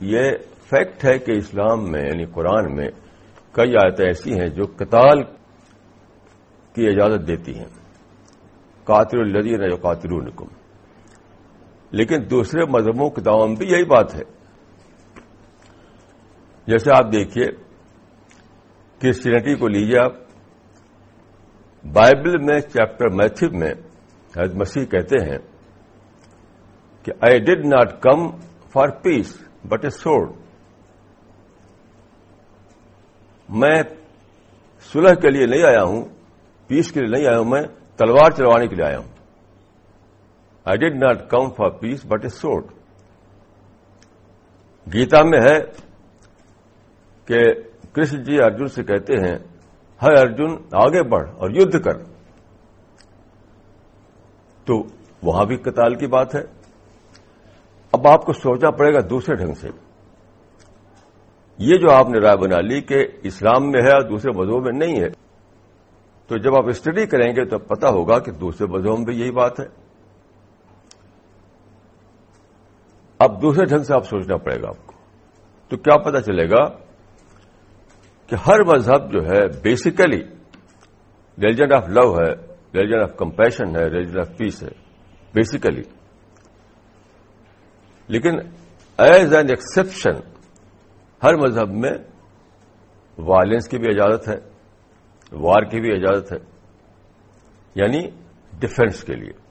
یہ فیکٹ ہے کہ اسلام میں یعنی قرآن میں کئی آیتیں ایسی ہیں جو قتال کی اجازت دیتی ہیں۔ قاتل الدین جو قاتل لیکن دوسرے مذہبوں کے دعووں میں بھی یہی بات ہے۔ جیسے آپ دیکھیے کرسچینٹی کو لیجیے آپ۔ بائبل میں چیپٹر میتھو میں حضرت مسیح کہتے ہیں کہ I did not come for peace but a sword میں سلح کے لیے نہیں آیا ہوں پیس کے لیے نہیں آیا ہوں، میں تلوار چلوانے کے لیے آیا ہوں۔ I did not come for peace but a sword Gita میں ہے کہ کشن جی ارجن سے کہتے ہیں ہر ارجن، آگے بڑھ اور یدھ کر۔ تو وہاں بھی کتال کی بات ہے۔ اب آپ کو سوچنا پڑے گا دوسرے ڈھنگ سے۔ یہ جو آپ نے رائے بنا لی کہ اسلام میں ہے اور دوسرے مذہبوں میں نہیں ہے، تو جب آپ اسٹڈی کریں گے تو پتا ہوگا کہ دوسرے مذہبوں میں بھی یہی بات ہے۔ اب دوسرے ڈھنگ سے آپ سوچنا پڑے گا آپ کو۔ تو کیا پتا چلے گا کہ ہر مذہب جو ہے بیسیکلی ریلیجن آف لو ہے ریلیجن آف کمپیشن ہے ریلیجن آف پیس ہے بیسیکلی لیکن ایز این ایکسپشن ہر مذہب میں وائلنس کی بھی اجازت ہے، وار کی بھی اجازت ہے یعنی ڈیفینس کے لیے۔